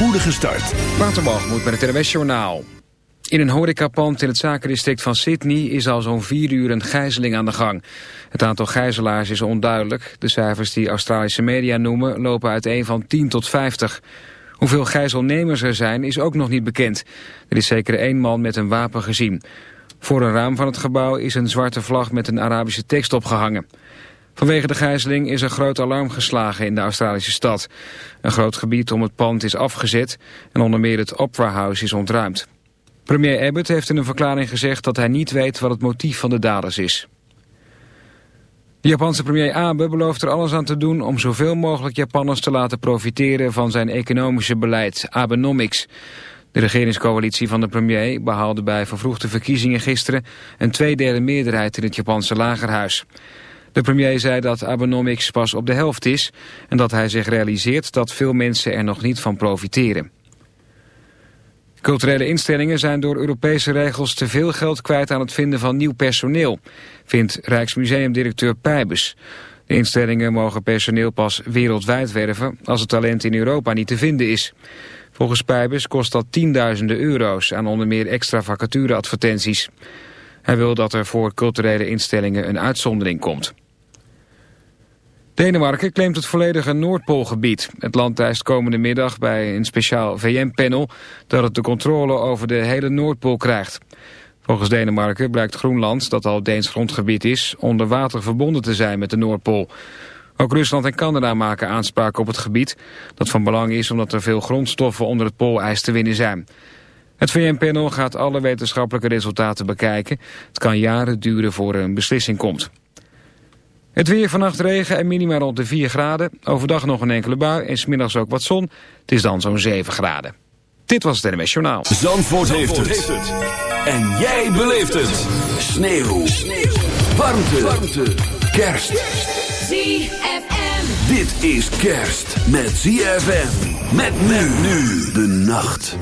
spoedige start. moet met het NWS Journaal. In een horecapand in het zakendistrict van Sydney is al zo'n vier uur een gijzeling aan de gang. Het aantal gijzelaars is onduidelijk. De cijfers die Australische media noemen lopen uiteen van 10 tot 50. Hoeveel gijzelnemers er zijn is ook nog niet bekend. Er is zeker één man met een wapen gezien. Voor een raam van het gebouw is een zwarte vlag met een Arabische tekst opgehangen. Vanwege de gijzeling is een groot alarm geslagen in de Australische stad. Een groot gebied om het pand is afgezet en onder meer het Opera House is ontruimd. Premier Abbott heeft in een verklaring gezegd dat hij niet weet wat het motief van de daders is. De Japanse premier Abe belooft er alles aan te doen om zoveel mogelijk Japanners te laten profiteren van zijn economische beleid, Abenomics. De regeringscoalitie van de premier behaalde bij vervroegde verkiezingen gisteren een tweederde meerderheid in het Japanse lagerhuis. De premier zei dat Abenomics pas op de helft is en dat hij zich realiseert dat veel mensen er nog niet van profiteren. Culturele instellingen zijn door Europese regels te veel geld kwijt aan het vinden van nieuw personeel, vindt Rijksmuseumdirecteur Pijbus. De instellingen mogen personeel pas wereldwijd werven als het talent in Europa niet te vinden is. Volgens Pijbus kost dat tienduizenden euro's aan onder meer extra vacatureadvertenties. Hij wil dat er voor culturele instellingen een uitzondering komt. Denemarken claimt het volledige Noordpoolgebied. Het land eist komende middag bij een speciaal VN-panel... dat het de controle over de hele Noordpool krijgt. Volgens Denemarken blijkt Groenland, dat al Deens grondgebied is... onder water verbonden te zijn met de Noordpool. Ook Rusland en Canada maken aanspraak op het gebied... dat van belang is omdat er veel grondstoffen onder het poolijs te winnen zijn. Het VN-panel gaat alle wetenschappelijke resultaten bekijken. Het kan jaren duren voor er een beslissing komt. Het weer vannacht regen en minima rond de 4 graden. Overdag nog een enkele bui en smiddags ook wat zon. Het is dan zo'n 7 graden. Dit was het NMS Journaal. Zandvoort, Zandvoort heeft, het. En jij beleeft het. Sneeuw. Sneeuw. Warmte. Warmte. Kerst. ZFM. Dit is kerst met ZFM. Met men nu de nacht.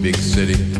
big city.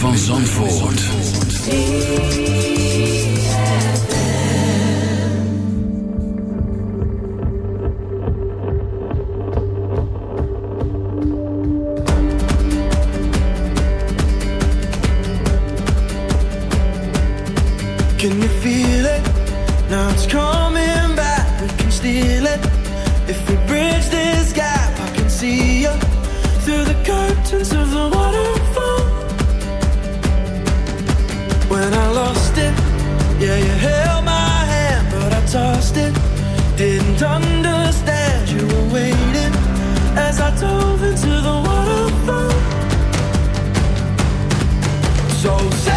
van Zandvoort. so sad.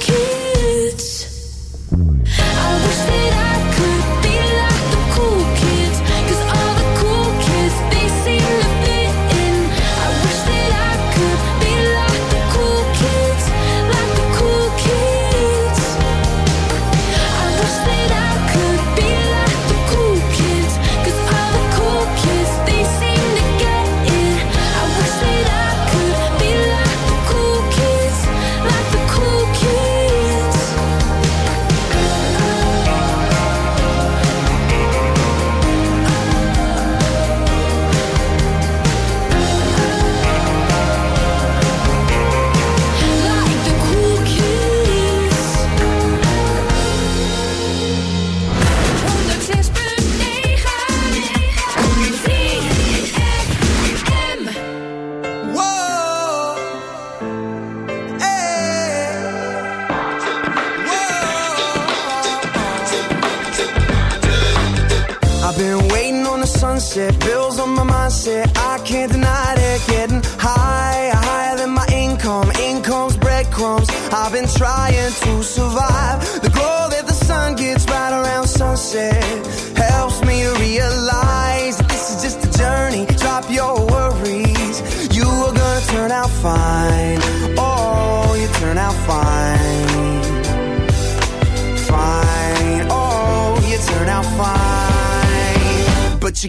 keep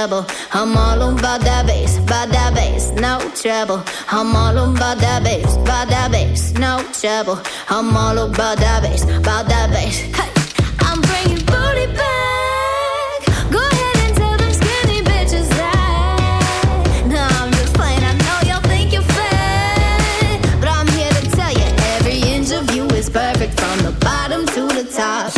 I'm all about that bass, about that bass, no trouble. I'm all about that bass, about that bass, no trouble. I'm all about that bass, about that bass. Hey, I'm bringing booty back. Go ahead and tell them skinny bitches that. I'm just playing. I know y'all think you're fat, but I'm here to tell you every inch of you is perfect from the bottom to the top.